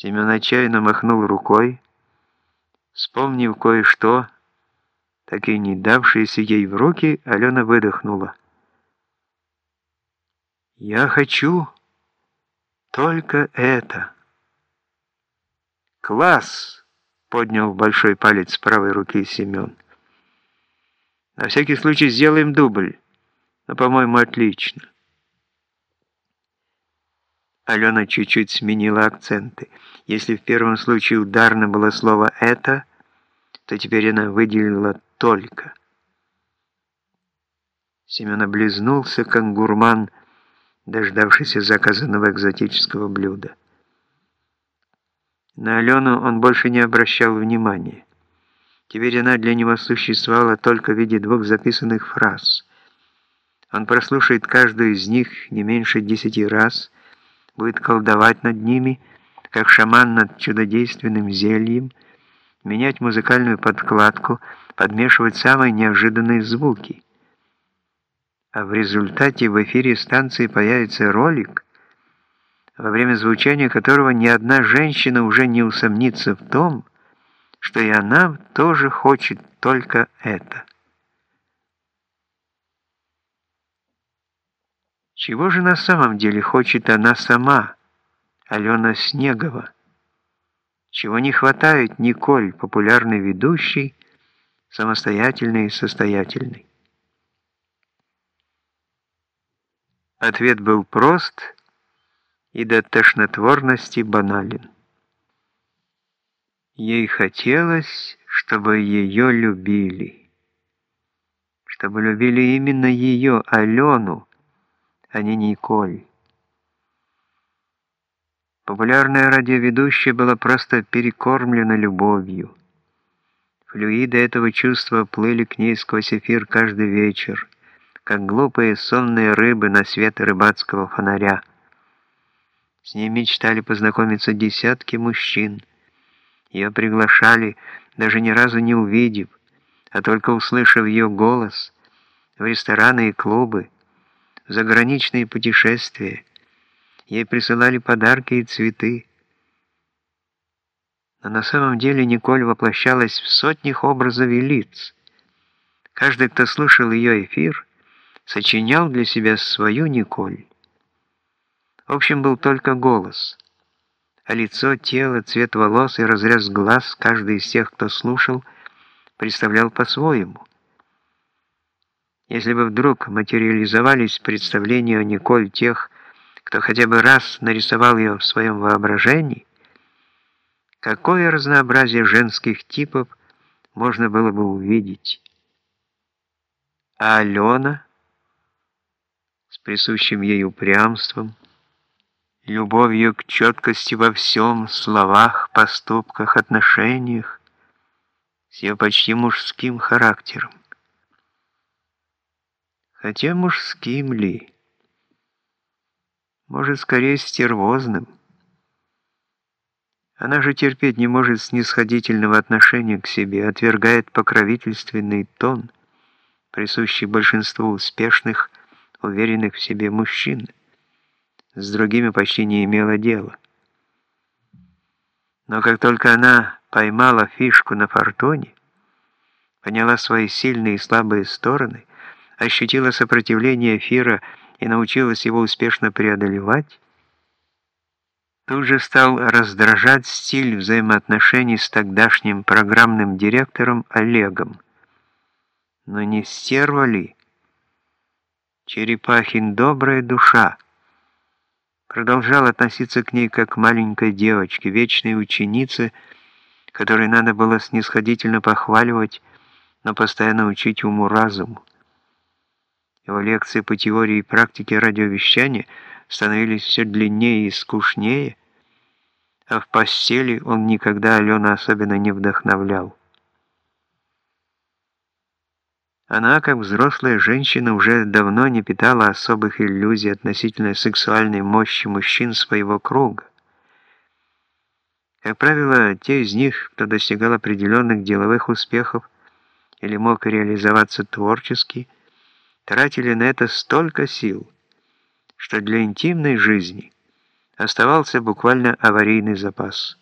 Семен отчаянно махнул рукой, вспомнив кое-что, так и не давшееся ей в руки, Алена выдохнула. «Я хочу только это». «Класс!» — поднял большой палец правой руки Семен. «На всякий случай сделаем дубль, но, по-моему, отлично». Алена чуть-чуть сменила акценты. Если в первом случае ударно было слово «это», то теперь она выделила «только». Семен облизнулся, как гурман, дождавшийся заказанного экзотического блюда. На Алену он больше не обращал внимания. Теперь она для него существовала только в виде двух записанных фраз. Он прослушает каждую из них не меньше десяти раз – будет колдовать над ними, как шаман над чудодейственным зельем, менять музыкальную подкладку, подмешивать самые неожиданные звуки. А в результате в эфире станции появится ролик, во время звучания которого ни одна женщина уже не усомнится в том, что и она тоже хочет только это. Чего же на самом деле хочет она сама, Алена Снегова? Чего не хватает Николь, популярный ведущий, самостоятельный и состоятельный? Ответ был прост и до тошнотворности банален. Ей хотелось, чтобы ее любили. Чтобы любили именно ее, Алену, а не Николь. Популярная радиоведущая была просто перекормлена любовью. Флюиды этого чувства плыли к ней сквозь эфир каждый вечер, как глупые сонные рыбы на свет рыбацкого фонаря. С ней мечтали познакомиться десятки мужчин. Ее приглашали, даже ни разу не увидев, а только услышав ее голос, в рестораны и клубы, заграничные путешествия. Ей присылали подарки и цветы. Но на самом деле Николь воплощалась в сотнях образов и лиц. Каждый, кто слушал ее эфир, сочинял для себя свою Николь. В общем, был только голос. А лицо, тело, цвет волос и разрез глаз каждый из тех, кто слушал, представлял по-своему. Если бы вдруг материализовались представления о Николь тех, кто хотя бы раз нарисовал ее в своем воображении, какое разнообразие женских типов можно было бы увидеть. А Алена с присущим ей упрямством, любовью к четкости во всем, словах, поступках, отношениях, с ее почти мужским характером хотя мужским ли? Может, скорее стервозным. Она же терпеть не может снисходительного отношения к себе, отвергает покровительственный тон, присущий большинству успешных, уверенных в себе мужчин. С другими почти не имела дела. Но как только она поймала фишку на фортуне, поняла свои сильные и слабые стороны, ощутила сопротивление эфира и научилась его успешно преодолевать, тут же стал раздражать стиль взаимоотношений с тогдашним программным директором Олегом. Но не стерва ли? Черепахин добрая душа. Продолжал относиться к ней как к маленькой девочке, вечной ученице, которой надо было снисходительно похваливать, но постоянно учить уму-разуму. Его лекции по теории и практике радиовещания становились все длиннее и скучнее, а в постели он никогда Алену особенно не вдохновлял. Она, как взрослая женщина, уже давно не питала особых иллюзий относительно сексуальной мощи мужчин своего круга. Как правило, те из них, кто достигал определенных деловых успехов или мог реализоваться творчески, тратили на это столько сил, что для интимной жизни Оставался буквально аварийный запас.